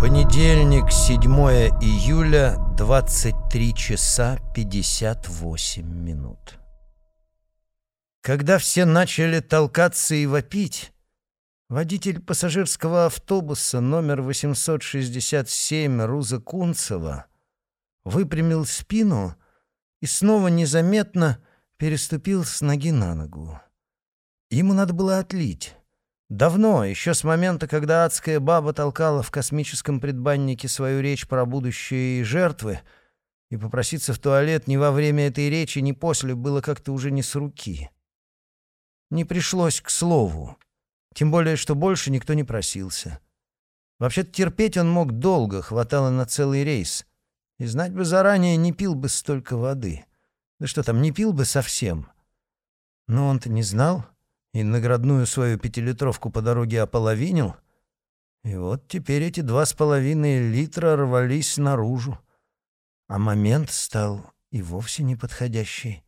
Понедельник, 7 июля, 23 часа 58 минут. Когда все начали толкаться и вопить, водитель пассажирского автобуса номер 867 Руза Кунцева выпрямил спину и снова незаметно переступил с ноги на ногу. Ему надо было отлить. Давно, еще с момента, когда адская баба толкала в космическом предбаннике свою речь про будущее и жертвы, и попроситься в туалет ни во время этой речи, ни после было как-то уже не с руки. Не пришлось к слову. Тем более, что больше никто не просился. Вообще-то терпеть он мог долго, хватало на целый рейс. И знать бы заранее, не пил бы столько воды. Да что там, не пил бы совсем. Но он-то не знал и наградную свою пятилитровку по дороге ополовинил. И вот теперь эти два с половиной литра рвались наружу. А момент стал и вовсе неподходящий.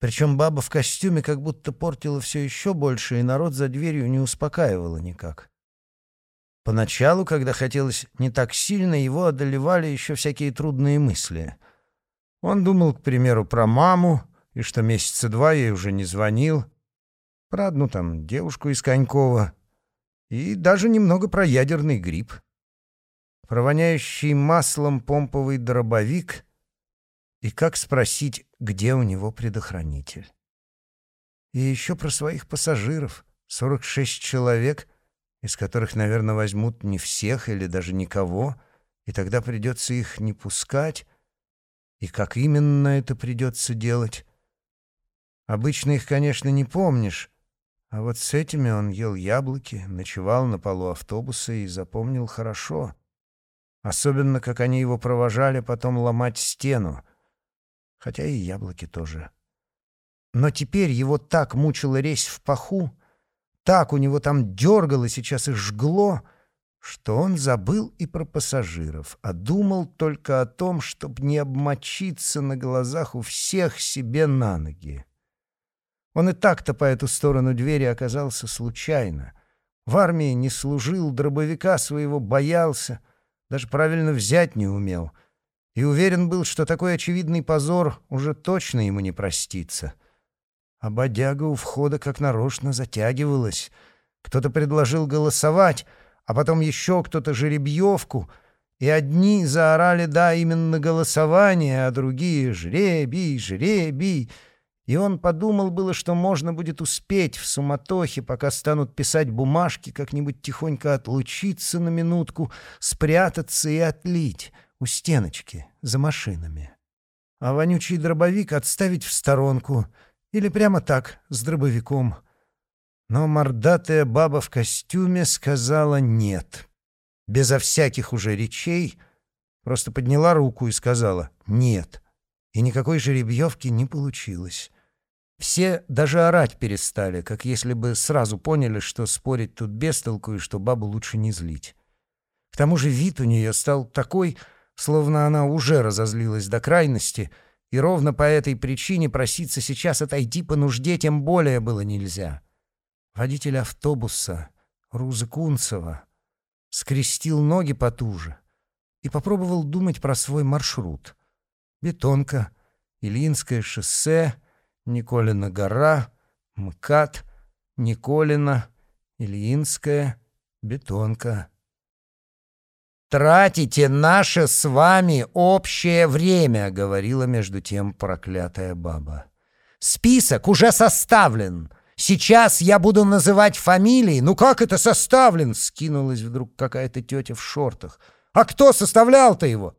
Причем баба в костюме как будто портила все еще больше, и народ за дверью не успокаивала никак. Поначалу, когда хотелось не так сильно, его одолевали еще всякие трудные мысли. Он думал, к примеру, про маму, и что месяца два ей уже не звонил, про одну там девушку из Конькова и даже немного про ядерный гриб. Про воняющий маслом помповый дробовик и как спросить, где у него предохранитель. И еще про своих пассажиров, 46 человек, из которых, наверное, возьмут не всех или даже никого, и тогда придется их не пускать, и как именно это придется делать. Обычно их, конечно, не помнишь, а вот с этими он ел яблоки, ночевал на полу автобуса и запомнил хорошо. Особенно, как они его провожали потом ломать стену. Хотя и яблоки тоже. Но теперь его так мучила резь в паху, так у него там дергало сейчас и жгло, что он забыл и про пассажиров, а думал только о том, чтобы не обмочиться на глазах у всех себе на ноги. Он и так-то по эту сторону двери оказался случайно. В армии не служил, дробовика своего боялся, даже правильно взять не умел. И уверен был, что такой очевидный позор уже точно ему не простится. А бодяга у входа как нарочно затягивалась. Кто-то предложил голосовать, а потом еще кто-то жеребьевку, и одни заорали «да, именно голосование», а другие «жребий, жребий». И он подумал было, что можно будет успеть в суматохе, пока станут писать бумажки, как-нибудь тихонько отлучиться на минутку, спрятаться и отлить у стеночки за машинами. А вонючий дробовик отставить в сторонку или прямо так, с дробовиком. Но мордатая баба в костюме сказала «нет». Безо всяких уже речей просто подняла руку и сказала «нет». И никакой жеребьевки не получилось. Все даже орать перестали, как если бы сразу поняли, что спорить тут без толку и что бабу лучше не злить. К тому же вид у нее стал такой, словно она уже разозлилась до крайности, и ровно по этой причине проситься сейчас отойти по нужде тем более было нельзя. Водитель автобуса, Руза Кунцева, скрестил ноги потуже и попробовал думать про свой маршрут. Бетонка, Ильинское шоссе — Николина гора, МКАД, Николина, Ильинская, Бетонка. «Тратите наше с вами общее время», — говорила между тем проклятая баба. «Список уже составлен. Сейчас я буду называть фамилии. Ну как это составлен?» — скинулась вдруг какая-то тетя в шортах. «А кто составлял-то его?»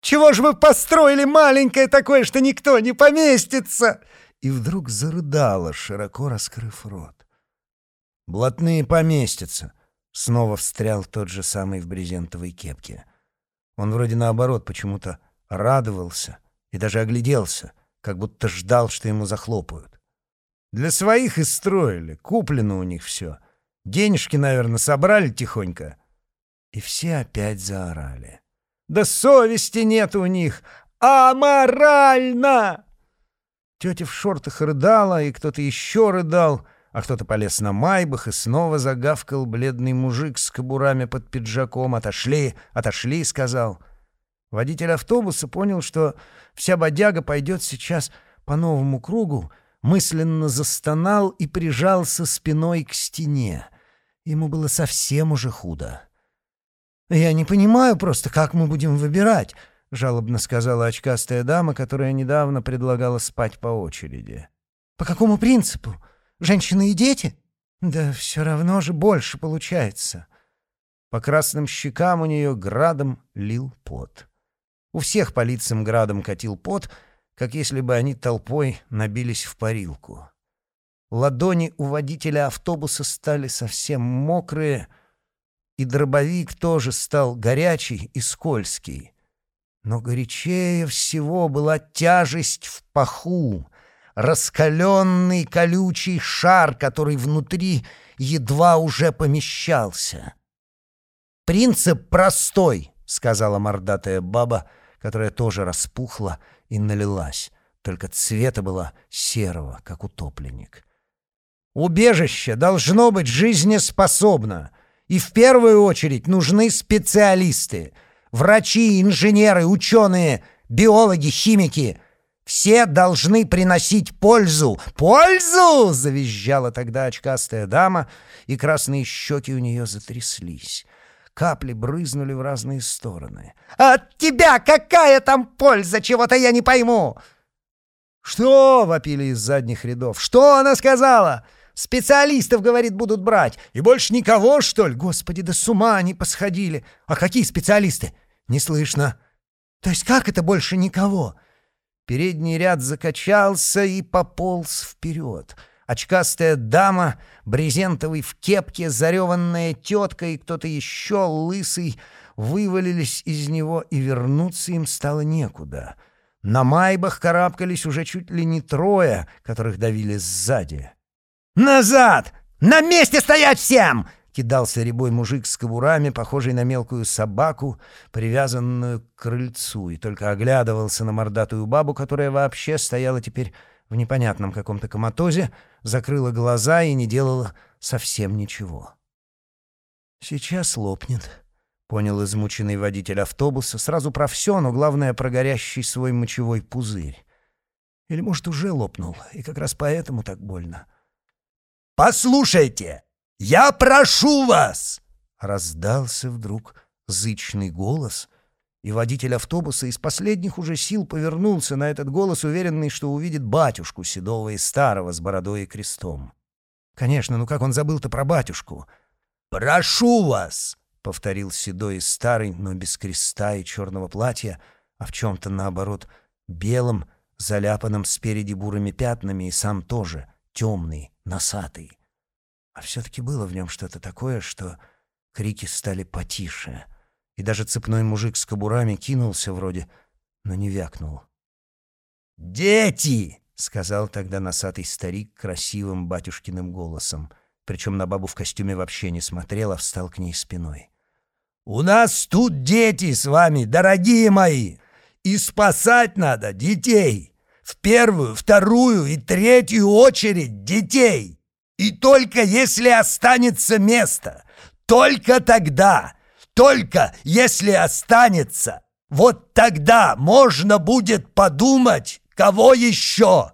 «Чего же вы построили маленькое такое, что никто не поместится?» И вдруг зарыдала, широко раскрыв рот. «Блатные поместятся», — снова встрял тот же самый в брезентовой кепке. Он вроде наоборот почему-то радовался и даже огляделся, как будто ждал, что ему захлопают. Для своих и строили, куплено у них все. Денежки, наверное, собрали тихонько. И все опять заорали. «Да совести нет у них! Аморально!» Тетя в шортах рыдала, и кто-то еще рыдал, а кто-то полез на майбах, и снова загавкал бледный мужик с кобурами под пиджаком. «Отошли, отошли», — сказал. Водитель автобуса понял, что вся бодяга пойдет сейчас по новому кругу, мысленно застонал и прижался спиной к стене. Ему было совсем уже худо. «Я не понимаю просто, как мы будем выбирать», — жалобно сказала очкастая дама, которая недавно предлагала спать по очереди. «По какому принципу? Женщины и дети? Да все равно же больше получается. По красным щекам у нее градом лил пот. У всех по лицам градом катил пот, как если бы они толпой набились в парилку. Ладони у водителя автобуса стали совсем мокрые, и дробовик тоже стал горячий и скользкий. Но горячее всего была тяжесть в паху, раскаленный колючий шар, который внутри едва уже помещался. «Принцип простой», — сказала мордатая баба, которая тоже распухла и налилась, только цвета была серого, как утопленник. «Убежище должно быть жизнеспособно, и в первую очередь нужны специалисты, врачи, инженеры, ученые, биологи, химики — все должны приносить пользу. Пользу!» — завизжала тогда очкастая дама, и красные щеки у нее затряслись. Капли брызнули в разные стороны. «От тебя какая там польза? Чего-то я не пойму!» «Что?» — вопили из задних рядов. «Что она сказала?» «Специалистов, говорит, будут брать. И больше никого, что ли? Господи, да с ума они посходили. А какие специалисты? Не слышно. То есть как это больше никого?» Передний ряд закачался и пополз вперед. Очкастая дама, брезентовый в кепке, зареванная тетка и кто-то еще лысый вывалились из него, и вернуться им стало некуда. На майбах карабкались уже чуть ли не трое, которых давили сзади. «Назад! На месте стоять всем!» Кидался рябой мужик с кобурами, похожий на мелкую собаку, привязанную к крыльцу, и только оглядывался на мордатую бабу, которая вообще стояла теперь в непонятном каком-то коматозе, закрыла глаза и не делала совсем ничего. «Сейчас лопнет», — понял измученный водитель автобуса, сразу про все, но главное про горящий свой мочевой пузырь. Или, может, уже лопнул, и как раз поэтому так больно. «Послушайте!» «Я прошу вас!» Раздался вдруг зычный голос, и водитель автобуса из последних уже сил повернулся на этот голос, уверенный, что увидит батюшку седого и старого с бородой и крестом. Конечно, ну как он забыл-то про батюшку? «Прошу вас!» — повторил седой и старый, но без креста и черного платья, а в чем-то, наоборот, белом, заляпанном спереди бурыми пятнами, и сам тоже темный, носатый. А все-таки было в нем что-то такое, что крики стали потише. И даже цепной мужик с кобурами кинулся вроде, но не вякнул. «Дети!» — сказал тогда носатый старик красивым батюшкиным голосом. Причем на бабу в костюме вообще не смотрел, а встал к ней спиной. «У нас тут дети с вами, дорогие мои! И спасать надо детей! В первую, вторую и третью очередь детей!» И только если останется место, только тогда, только если останется, вот тогда можно будет подумать, кого еще.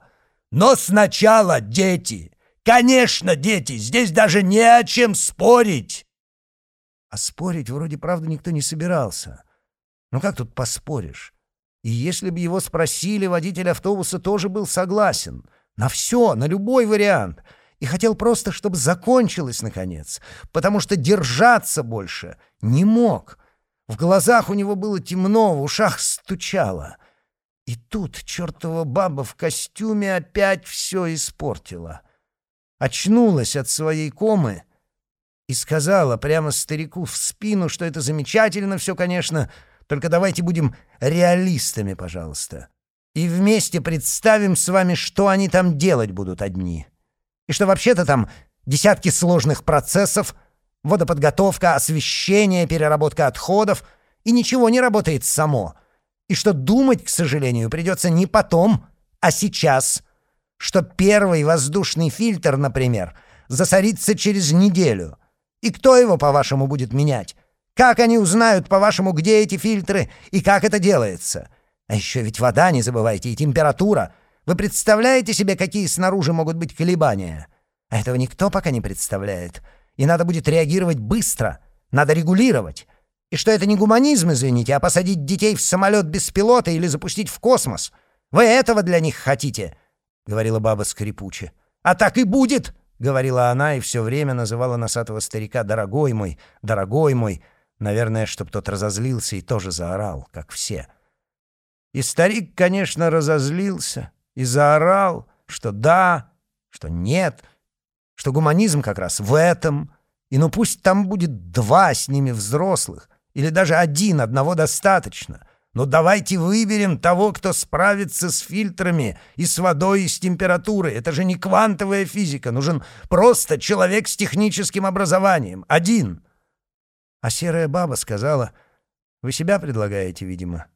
Но сначала дети. Конечно, дети, здесь даже не о чем спорить. А спорить вроде правда никто не собирался. Ну как тут поспоришь? И если бы его спросили, водитель автобуса тоже был согласен. На все, на любой вариант — и хотел просто, чтобы закончилось, наконец, потому что держаться больше не мог. В глазах у него было темно, в ушах стучало. И тут чертова баба в костюме опять все испортила. Очнулась от своей комы и сказала прямо старику в спину, что это замечательно все, конечно, только давайте будем реалистами, пожалуйста. И вместе представим с вами, что они там делать будут одни и что вообще-то там десятки сложных процессов, водоподготовка, освещение, переработка отходов, и ничего не работает само, и что думать, к сожалению, придется не потом, а сейчас, что первый воздушный фильтр, например, засорится через неделю. И кто его, по-вашему, будет менять? Как они узнают, по-вашему, где эти фильтры и как это делается? А еще ведь вода, не забывайте, и температура. Вы представляете себе, какие снаружи могут быть колебания? А этого никто пока не представляет. И надо будет реагировать быстро. Надо регулировать. И что это не гуманизм, извините, а посадить детей в самолет без пилота или запустить в космос. Вы этого для них хотите?» — говорила баба скрипуче. «А так и будет!» — говорила она и все время называла носатого старика «дорогой мой, дорогой мой», наверное, чтоб тот разозлился и тоже заорал, как все. И старик, конечно, разозлился и заорал, что да, что нет, что гуманизм как раз в этом, и ну пусть там будет два с ними взрослых, или даже один, одного достаточно. Но давайте выберем того, кто справится с фильтрами и с водой, и с температурой. Это же не квантовая физика. Нужен просто человек с техническим образованием. Один. А серая баба сказала, «Вы себя предлагаете, видимо».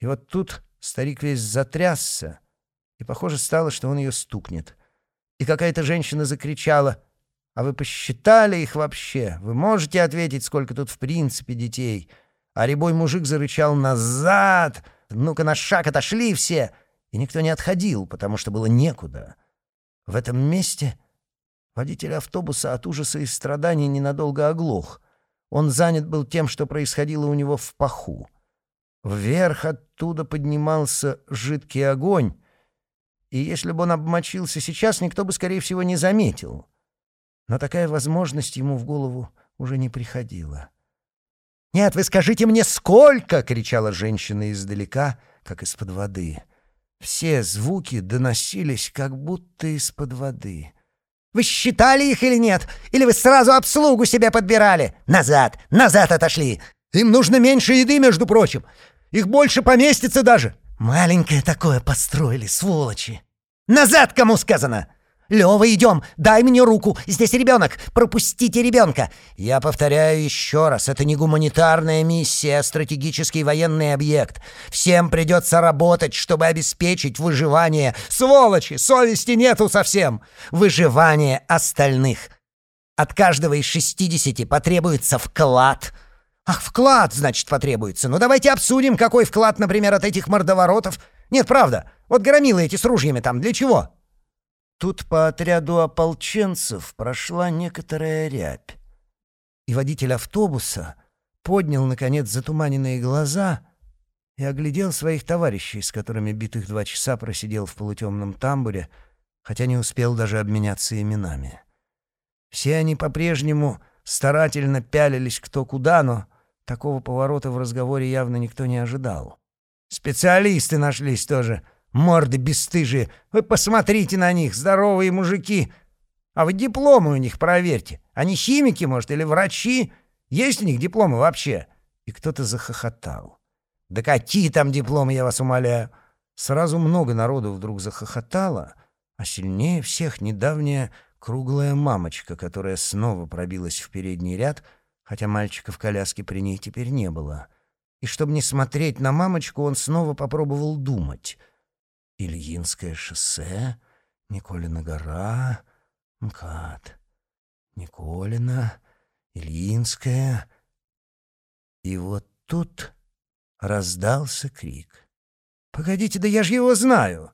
И вот тут старик весь затрясся, похоже стало, что он ее стукнет. И какая-то женщина закричала, «А вы посчитали их вообще? Вы можете ответить, сколько тут в принципе детей?» А рябой мужик зарычал «Назад! Ну-ка на шаг отошли все!» И никто не отходил, потому что было некуда. В этом месте водитель автобуса от ужаса и страданий ненадолго оглох. Он занят был тем, что происходило у него в паху. Вверх оттуда поднимался жидкий огонь, и если бы он обмочился сейчас, никто бы, скорее всего, не заметил. Но такая возможность ему в голову уже не приходила. «Нет, вы скажите мне, сколько!» — кричала женщина издалека, как из-под воды. Все звуки доносились, как будто из-под воды. «Вы считали их или нет? Или вы сразу обслугу себе подбирали? Назад! Назад отошли! Им нужно меньше еды, между прочим! Их больше поместится даже!» «Маленькое такое построили, сволочи!» «Назад, кому сказано!» «Лёва, идем! Дай мне руку! Здесь ребенок! Пропустите ребенка!» «Я повторяю еще раз, это не гуманитарная миссия, а стратегический военный объект. Всем придется работать, чтобы обеспечить выживание. Сволочи! Совести нету совсем! Выживание остальных. От каждого из шестидесяти потребуется вклад». «Ах, вклад, значит, потребуется. Ну давайте обсудим, какой вклад, например, от этих мордоворотов. Нет, правда. Вот громилы эти с ружьями там для чего?» Тут по отряду ополченцев прошла некоторая рябь. И водитель автобуса поднял, наконец, затуманенные глаза и оглядел своих товарищей, с которыми битых два часа просидел в полутемном тамбуре, хотя не успел даже обменяться именами. Все они по-прежнему старательно пялились кто куда, но такого поворота в разговоре явно никто не ожидал. Специалисты нашлись тоже — Морды бесстыжие. Вы посмотрите на них, здоровые мужики. А вы дипломы у них проверьте. Они химики, может, или врачи? Есть у них дипломы вообще?» И кто-то захохотал. «Да какие там дипломы, я вас умоляю!» Сразу много народу вдруг захохотало, а сильнее всех недавняя круглая мамочка, которая снова пробилась в передний ряд, хотя мальчика в коляске при ней теперь не было. И чтобы не смотреть на мамочку, он снова попробовал думать — Ильинское шоссе, Николина гора, МКАД. Николина, Ильинская. И вот тут раздался крик. «Погодите, да я же его знаю!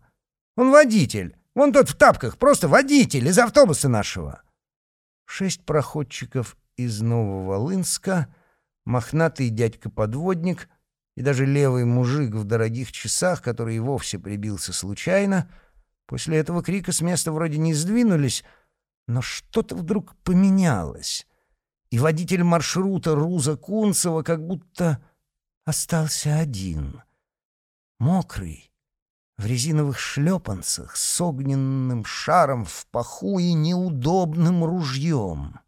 Он водитель! Вон тот в тапках, просто водитель из автобуса нашего!» Шесть проходчиков из Нововолынска, мохнатый дядька-подводник — и даже левый мужик в дорогих часах, который и вовсе прибился случайно, после этого крика с места вроде не сдвинулись, но что-то вдруг поменялось, и водитель маршрута Руза Кунцева как будто остался один, мокрый, в резиновых шлепанцах, с огненным шаром в паху и неудобным ружьем.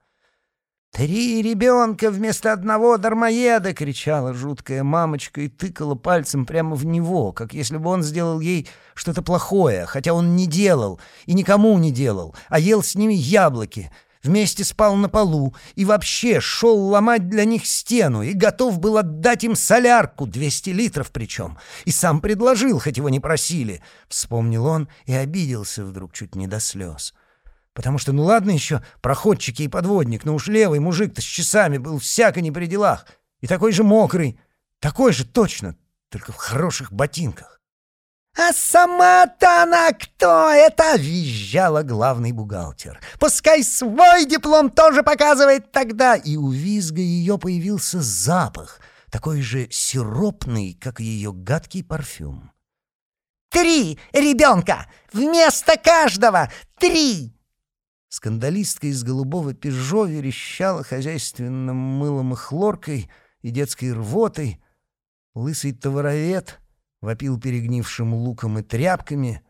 «Три ребенка вместо одного дармоеда!» — кричала жуткая мамочка и тыкала пальцем прямо в него, как если бы он сделал ей что-то плохое, хотя он не делал и никому не делал, а ел с ними яблоки, вместе спал на полу и вообще шел ломать для них стену и готов был отдать им солярку, 200 литров причем, и сам предложил, хоть его не просили. Вспомнил он и обиделся вдруг чуть не до слез. Потому что, ну ладно еще, проходчики и подводник, но уж левый мужик-то с часами был всяко не при делах. И такой же мокрый, такой же точно, только в хороших ботинках. «А сама-то она кто это?» — визжала главный бухгалтер. «Пускай свой диплом тоже показывает тогда!» И у визга ее появился запах, такой же сиропный, как ее гадкий парфюм. «Три ребенка! Вместо каждого! Три!» Скандалистка из голубого пежо верещала хозяйственным мылом и хлоркой и детской рвотой. Лысый товаровед вопил перегнившим луком и тряпками,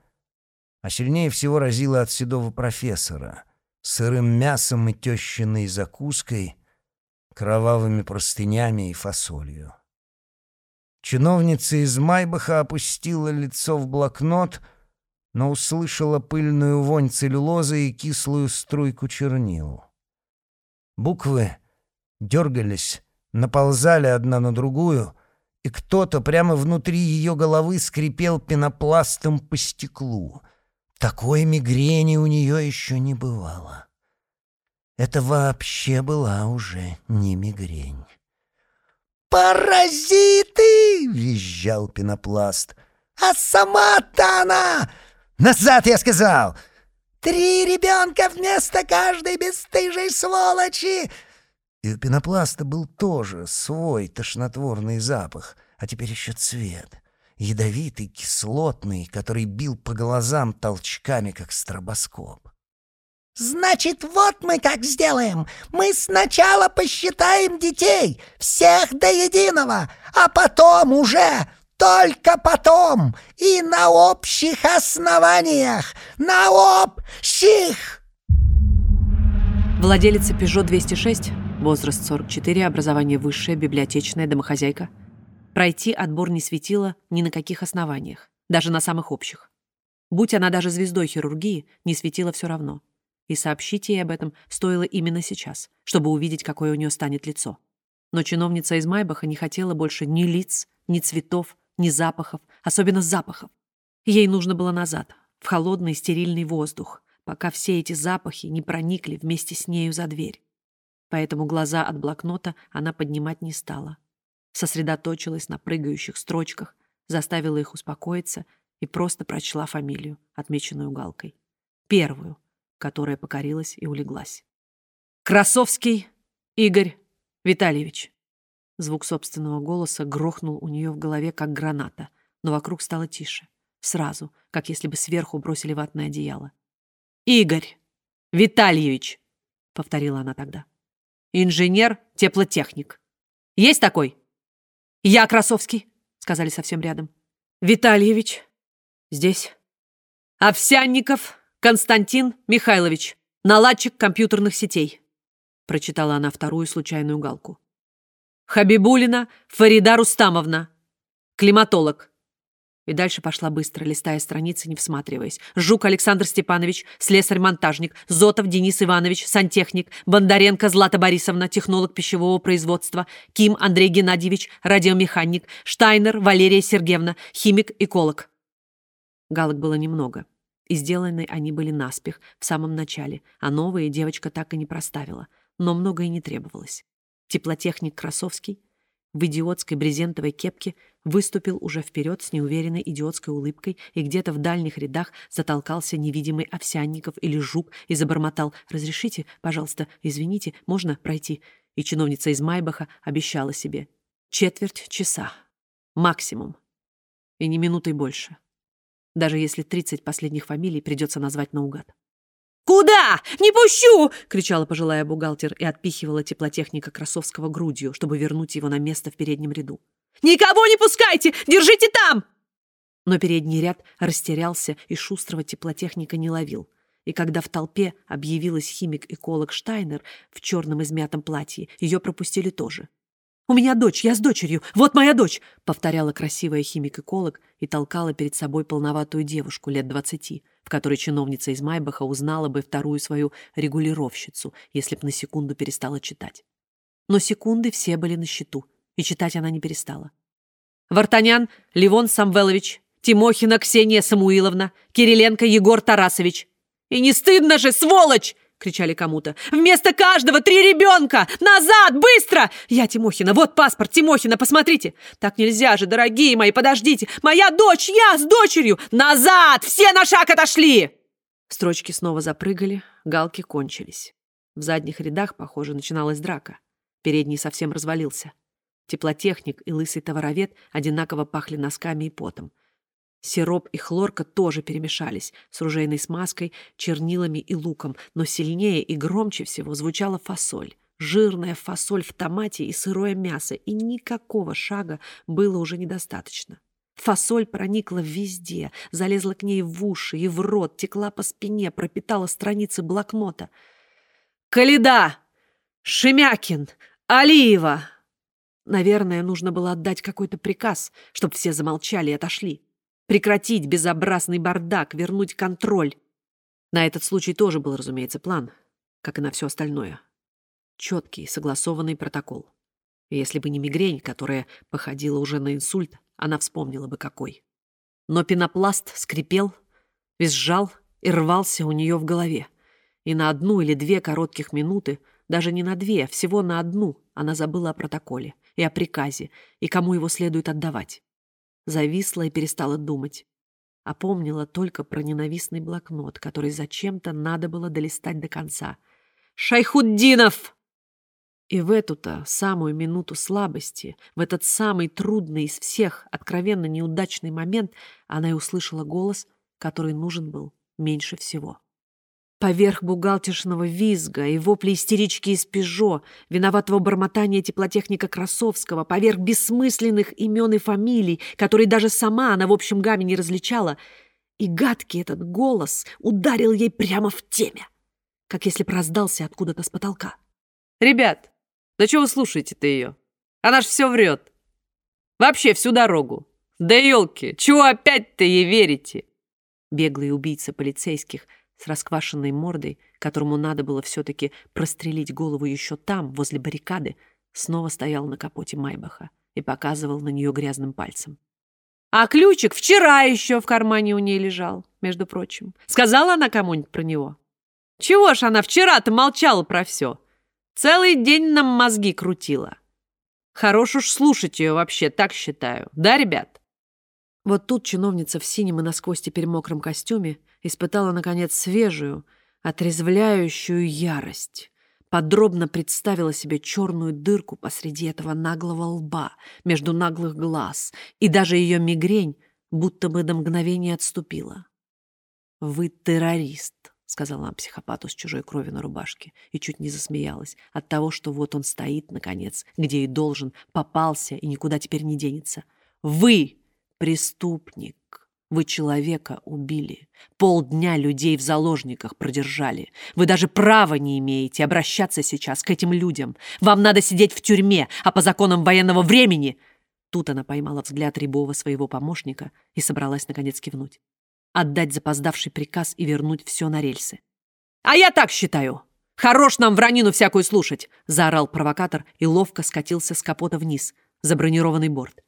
а сильнее всего разило от седого профессора сырым мясом и тещиной закуской, кровавыми простынями и фасолью. Чиновница из Майбаха опустила лицо в блокнот, но услышала пыльную вонь целлюлозы и кислую струйку чернил. Буквы дергались, наползали одна на другую, и кто-то прямо внутри ее головы скрипел пенопластом по стеклу. Такой мигрени у нее еще не бывало. Это вообще была уже не мигрень. «Паразиты!» — визжал пенопласт. «А сама-то она...» «Назад, я сказал!» «Три ребенка вместо каждой бесстыжей сволочи!» И у пенопласта был тоже свой тошнотворный запах, а теперь еще цвет. Ядовитый, кислотный, который бил по глазам толчками, как стробоскоп. «Значит, вот мы как сделаем. Мы сначала посчитаем детей, всех до единого, а потом уже, только потом, и на общих основаниях, на общих!» Владелица Peugeot 206, возраст 44, образование высшее, библиотечная, домохозяйка. Пройти отбор не светило ни на каких основаниях, даже на самых общих. Будь она даже звездой хирургии, не светило все равно и сообщить ей об этом стоило именно сейчас, чтобы увидеть, какое у нее станет лицо. Но чиновница из Майбаха не хотела больше ни лиц, ни цветов, ни запахов, особенно запахов. Ей нужно было назад, в холодный стерильный воздух, пока все эти запахи не проникли вместе с нею за дверь. Поэтому глаза от блокнота она поднимать не стала. Сосредоточилась на прыгающих строчках, заставила их успокоиться и просто прочла фамилию, отмеченную галкой. Первую, которая покорилась и улеглась. «Красовский Игорь Витальевич!» Звук собственного голоса грохнул у нее в голове, как граната, но вокруг стало тише. Сразу, как если бы сверху бросили ватное одеяло. «Игорь Витальевич!» — повторила она тогда. «Инженер-теплотехник. Есть такой?» «Я Красовский», — сказали совсем рядом. «Витальевич. Здесь». «Овсянников Константин Михайлович, наладчик компьютерных сетей. Прочитала она вторую случайную галку. Хабибулина Фарида Рустамовна, климатолог. И дальше пошла быстро, листая страницы, не всматриваясь. Жук Александр Степанович, слесарь-монтажник, Зотов Денис Иванович, сантехник, Бондаренко Злата Борисовна, технолог пищевого производства, Ким Андрей Геннадьевич, радиомеханик, Штайнер Валерия Сергеевна, химик-эколог. Галок было немного и сделаны они были наспех, в самом начале, а новые девочка так и не проставила, но многое не требовалось. Теплотехник Красовский в идиотской брезентовой кепке выступил уже вперед с неуверенной идиотской улыбкой и где-то в дальних рядах затолкался невидимый Овсянников или Жук и забормотал «Разрешите, пожалуйста, извините, можно пройти?» И чиновница из Майбаха обещала себе четверть часа. Максимум. И не минутой больше даже если 30 последних фамилий придется назвать наугад. «Куда? Не пущу!» — кричала пожилая бухгалтер и отпихивала теплотехника Красовского грудью, чтобы вернуть его на место в переднем ряду. «Никого не пускайте! Держите там!» Но передний ряд растерялся и шустрого теплотехника не ловил. И когда в толпе объявилась химик-эколог Штайнер в черном измятом платье, ее пропустили тоже. «У меня дочь, я с дочерью, вот моя дочь!» — повторяла красивая химик-эколог и толкала перед собой полноватую девушку лет двадцати, в которой чиновница из Майбаха узнала бы вторую свою регулировщицу, если б на секунду перестала читать. Но секунды все были на счету, и читать она не перестала. «Вартанян Ливон Самвелович, Тимохина Ксения Самуиловна, Кириленко Егор Тарасович!» И не стыдно же, сволочь! Кричали кому-то. «Вместо каждого три ребенка! Назад! Быстро!» «Я Тимохина! Вот паспорт Тимохина! Посмотрите! Так нельзя же, дорогие мои, подождите! Моя дочь! Я с дочерью! Назад! Все на шаг отошли!» Строчки снова запрыгали, галки кончились. В задних рядах, похоже, начиналась драка. Передний совсем развалился. Теплотехник и лысый товаровед одинаково пахли носками и потом. Сироп и хлорка тоже перемешались с ружейной смазкой, чернилами и луком, но сильнее и громче всего звучала фасоль. Жирная фасоль в томате и сырое мясо, и никакого шага было уже недостаточно. Фасоль проникла везде, залезла к ней в уши и в рот, текла по спине, пропитала страницы блокнота. «Каледа! Шемякин! Алиева!» Наверное, нужно было отдать какой-то приказ, чтобы все замолчали и отошли. Прекратить безобразный бардак, вернуть контроль. На этот случай тоже был, разумеется, план, как и на все остальное. Четкий, согласованный протокол. И если бы не мигрень, которая походила уже на инсульт, она вспомнила бы какой. Но пенопласт скрипел, визжал и рвался у нее в голове. И на одну или две коротких минуты, даже не на две, всего на одну, она забыла о протоколе и о приказе, и кому его следует отдавать зависла и перестала думать. Опомнила только про ненавистный блокнот, который зачем-то надо было долистать до конца. «Шайхуддинов!» И в эту-то самую минуту слабости, в этот самый трудный из всех, откровенно неудачный момент, она и услышала голос, который нужен был меньше всего. Поверх бухгалтершного визга и вопли истерички из «Пежо», виноватого бормотания теплотехника Красовского, поверх бессмысленных имен и фамилий, которые даже сама она в общем гамме не различала, и гадкий этот голос ударил ей прямо в теме, как если б раздался откуда-то с потолка. «Ребят, да чего вы слушаете-то ее? Она ж все врет. Вообще всю дорогу. Да елки, чего опять-то ей верите?» Беглый убийца полицейских – с расквашенной мордой, которому надо было все-таки прострелить голову еще там, возле баррикады, снова стоял на капоте Майбаха и показывал на нее грязным пальцем. А ключик вчера еще в кармане у ней лежал, между прочим. Сказала она кому-нибудь про него? Чего ж она вчера-то молчала про все? Целый день нам мозги крутила. Хорош уж слушать ее вообще, так считаю. Да, ребят? Вот тут чиновница в синем и насквозь теперь мокром костюме испытала, наконец, свежую, отрезвляющую ярость. Подробно представила себе черную дырку посреди этого наглого лба, между наглых глаз, и даже ее мигрень будто бы до мгновения отступила. «Вы террорист», — сказала она психопату с чужой кровью на рубашке, и чуть не засмеялась от того, что вот он стоит, наконец, где и должен, попался и никуда теперь не денется. «Вы преступник!» Вы человека убили. Полдня людей в заложниках продержали. Вы даже права не имеете обращаться сейчас к этим людям. Вам надо сидеть в тюрьме, а по законам военного времени...» Тут она поймала взгляд Рябова своего помощника и собралась наконец кивнуть. Отдать запоздавший приказ и вернуть все на рельсы. «А я так считаю! Хорош нам вранину всякую слушать!» заорал провокатор и ловко скатился с капота вниз, за бронированный борт.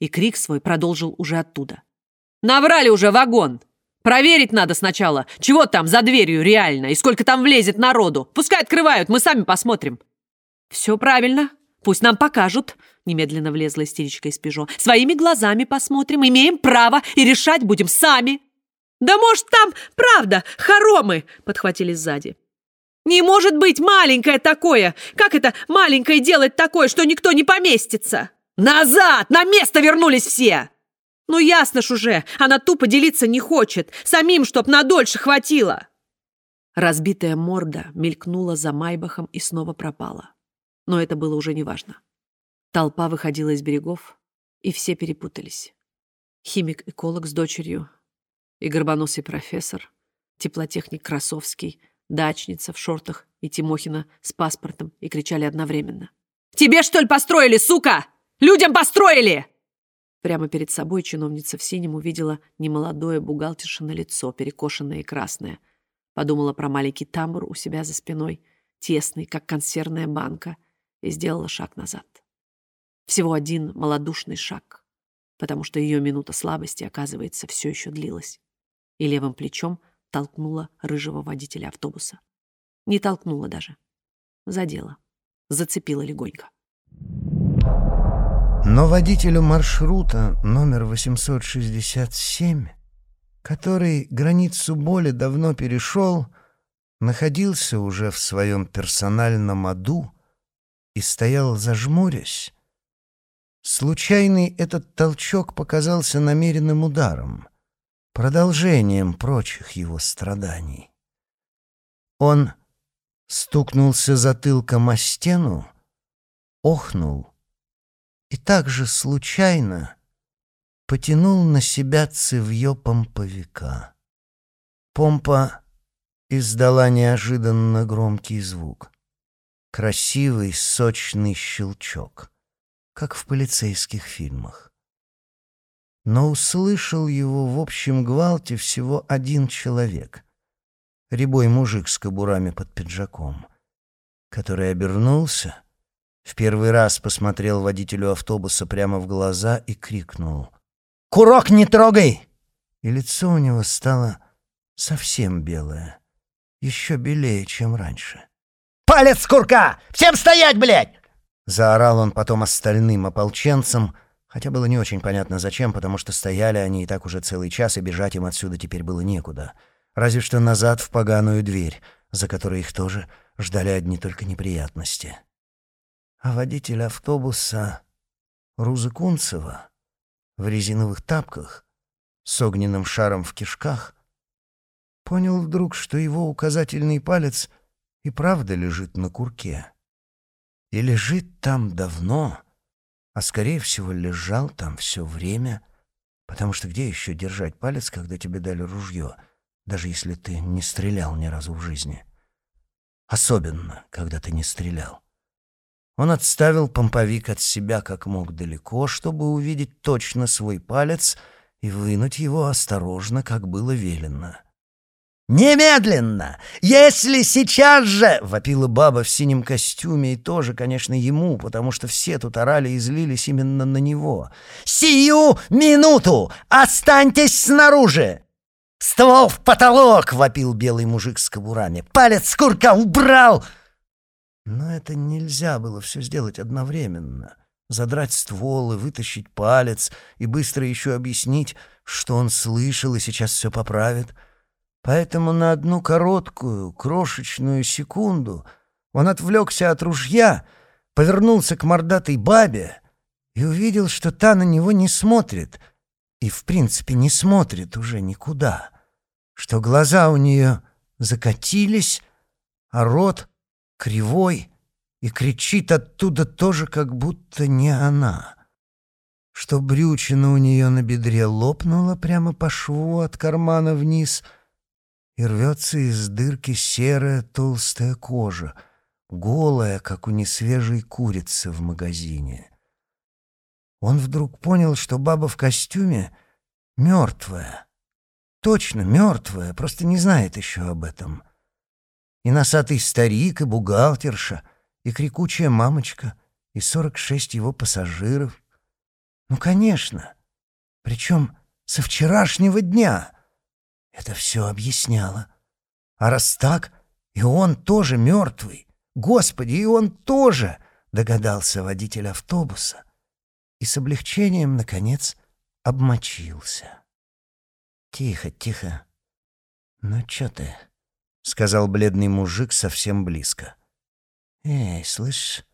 И крик свой продолжил уже оттуда. Наврали уже вагон. Проверить надо сначала, чего там за дверью реально и сколько там влезет народу. Пускай открывают, мы сами посмотрим. Все правильно. Пусть нам покажут. Немедленно влезла истеричка из Пежо. Своими глазами посмотрим, имеем право и решать будем сами. Да может там, правда, хоромы, подхватили сзади. Не может быть маленькое такое! Как это маленькое делать такое, что никто не поместится? Назад! На место вернулись все! Ну ясно ж уже, она тупо делиться не хочет. Самим, чтоб надольше хватило. Разбитая морда мелькнула за Майбахом и снова пропала. Но это было уже неважно. Толпа выходила из берегов, и все перепутались. Химик-эколог с дочерью, и горбоносый профессор, теплотехник Красовский, дачница в шортах и Тимохина с паспортом и кричали одновременно. «Тебе, что ли, построили, сука? Людям построили!» Прямо перед собой чиновница в синем увидела немолодое бухгалтершино лицо, перекошенное и красное. Подумала про маленький тамбур у себя за спиной, тесный, как консервная банка, и сделала шаг назад. Всего один малодушный шаг, потому что ее минута слабости, оказывается, все еще длилась. И левым плечом толкнула рыжего водителя автобуса. Не толкнула даже. Задела. Зацепила легонько. Но водителю маршрута номер 867, который границу боли давно перешел, находился уже в своем персональном аду и стоял зажмурясь, случайный этот толчок показался намеренным ударом, продолжением прочих его страданий. Он стукнулся затылком о стену, охнул и также случайно потянул на себя цевьё помповика. Помпа издала неожиданно громкий звук. Красивый, сочный щелчок, как в полицейских фильмах. Но услышал его в общем гвалте всего один человек — рябой мужик с кобурами под пиджаком, который обернулся, в первый раз посмотрел водителю автобуса прямо в глаза и крикнул «Курок не трогай!» И лицо у него стало совсем белое еще белее, чем раньше. «Палец курка! Всем стоять, блядь!» Заорал он потом остальным ополченцам, хотя было не очень понятно зачем, потому что стояли они и так уже целый час, и бежать им отсюда теперь было некуда. Разве что назад в поганую дверь, за которой их тоже ждали одни только неприятности. А водитель автобуса Руза Кунцева в резиновых тапках с огненным шаром в кишках — понял вдруг, что его указательный палец и правда лежит на курке. И лежит там давно, а, скорее всего, лежал там все время, потому что где еще держать палец, когда тебе дали ружье, даже если ты не стрелял ни разу в жизни? Особенно, когда ты не стрелял. Он отставил помповик от себя как мог далеко, чтобы увидеть точно свой палец и вынуть его осторожно, как было велено — «Немедленно! Если сейчас же!» — вопила баба в синем костюме, и тоже, конечно, ему, потому что все тут орали и злились именно на него. «Сию минуту! Останьтесь снаружи!» «Ствол в потолок!» — вопил белый мужик с кобурами. «Палец с курка убрал!» Но это нельзя было все сделать одновременно. Задрать ствол и вытащить палец, и быстро еще объяснить, что он слышал и сейчас все поправит — Поэтому на одну короткую, крошечную секунду он отвлекся от ружья, повернулся к мордатой бабе и увидел, что та на него не смотрит, и, в принципе, не смотрит уже никуда, что глаза у нее закатились, а рот кривой и кричит оттуда тоже, как будто не она, что брючина у нее на бедре лопнула прямо по шву от кармана вниз — и рвется из дырки серая толстая кожа, голая, как у несвежей курицы в магазине. Он вдруг понял, что баба в костюме мертвая. Точно мертвая, просто не знает еще об этом. И носатый старик, и бухгалтерша, и крикучая мамочка, и сорок шесть его пассажиров. Ну, конечно. Причем со вчерашнего дня — это все объясняло. А раз так, и он тоже мертвый. Господи, и он тоже, догадался водитель автобуса. И с облегчением, наконец, обмочился. «Тихо, тихо. Ну, чё ты?» — сказал бледный мужик совсем близко. «Эй, слышь,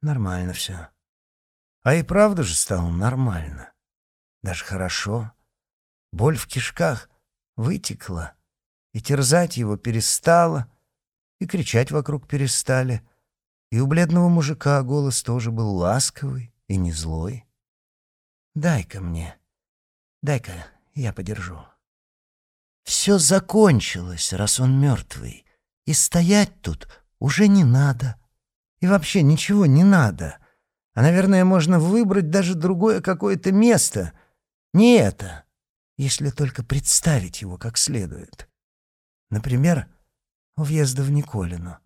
нормально все. А и правда же стало нормально. Даже хорошо. Боль в кишках — вытекла, и терзать его перестала, и кричать вокруг перестали, и у бледного мужика голос тоже был ласковый и не злой. «Дай-ка мне, дай-ка, я подержу». Все закончилось, раз он мертвый, и стоять тут уже не надо. И вообще ничего не надо. А, наверное, можно выбрать даже другое какое-то место. Не это если только представить его как следует. Например, у въезда в Николину,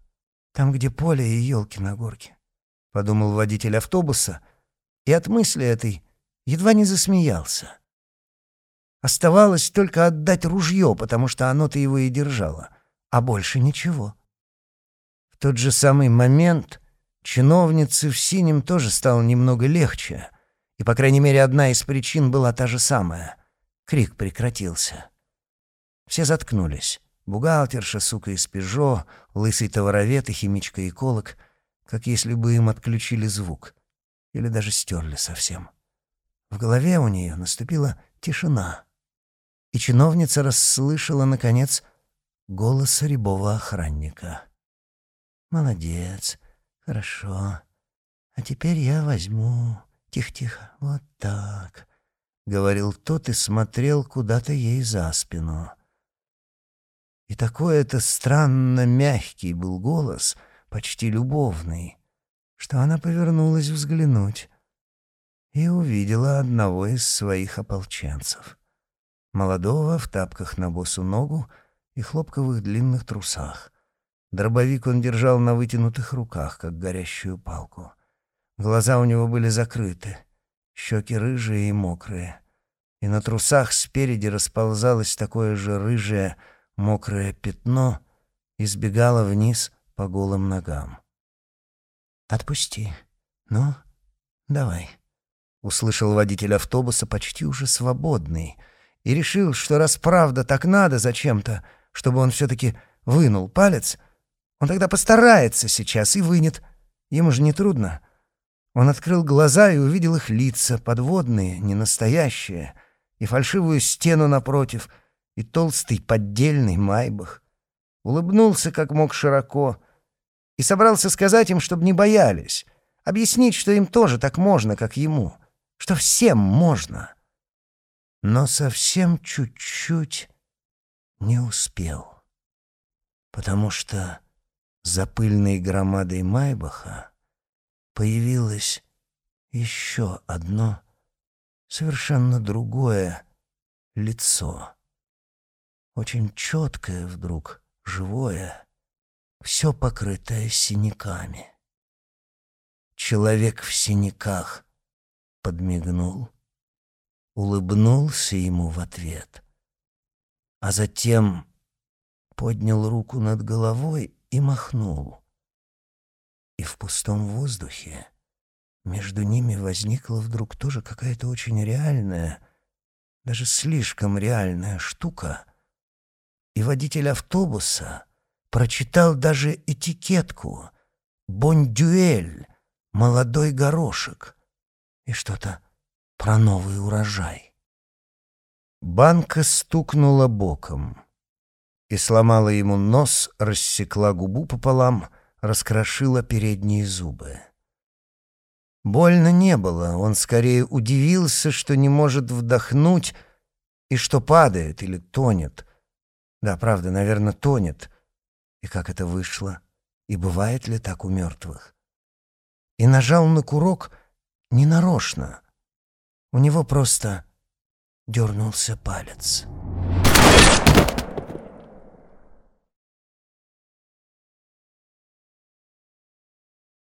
там, где поле и елки на горке, — подумал водитель автобуса, и от мысли этой едва не засмеялся. Оставалось только отдать ружье, потому что оно-то его и держало, а больше ничего. В тот же самый момент чиновнице в синем тоже стало немного легче, и, по крайней мере, одна из причин была та же самая. Крик прекратился. Все заткнулись. Бухгалтерша, сука из Пежо, лысый товаровед и химичка-эколог, как если бы им отключили звук. Или даже стерли совсем. В голове у нее наступила тишина. И чиновница расслышала, наконец, голос рябого охранника. «Молодец, хорошо. А теперь я возьму. Тихо-тихо, вот так», — говорил тот и смотрел куда-то ей за спину. И такой это странно мягкий был голос, почти любовный, что она повернулась взглянуть и увидела одного из своих ополченцев. Молодого в тапках на босу ногу и хлопковых длинных трусах. Дробовик он держал на вытянутых руках, как горящую палку. Глаза у него были закрыты, щеки рыжие и мокрые. И на трусах спереди расползалось такое же рыжее, Мокрое пятно избегало вниз по голым ногам. «Отпусти. Ну, давай», — услышал водитель автобуса почти уже свободный и решил, что раз правда так надо зачем-то, чтобы он все-таки вынул палец, он тогда постарается сейчас и вынет. Ему же не трудно. Он открыл глаза и увидел их лица, подводные, ненастоящие, и фальшивую стену напротив — и толстый поддельный майбах. Улыбнулся как мог широко и собрался сказать им, чтобы не боялись, объяснить, что им тоже так можно, как ему, что всем можно. Но совсем чуть-чуть не успел, потому что за пыльной громадой Майбаха появилось еще одно совершенно другое лицо очень четкое вдруг, живое, все покрытое синяками. Человек в синяках подмигнул, улыбнулся ему в ответ, а затем поднял руку над головой и махнул. И в пустом воздухе между ними возникла вдруг тоже какая-то очень реальная, даже слишком реальная штука — и водитель автобуса прочитал даже этикетку «Бондюэль», «Молодой горошек» и что-то про новый урожай. Банка стукнула боком и сломала ему нос, рассекла губу пополам, раскрошила передние зубы. Больно не было, он скорее удивился, что не может вдохнуть и что падает или тонет — да, правда, наверное, тонет. И как это вышло? И бывает ли так у мертвых? И нажал на курок ненарочно. У него просто дернулся палец.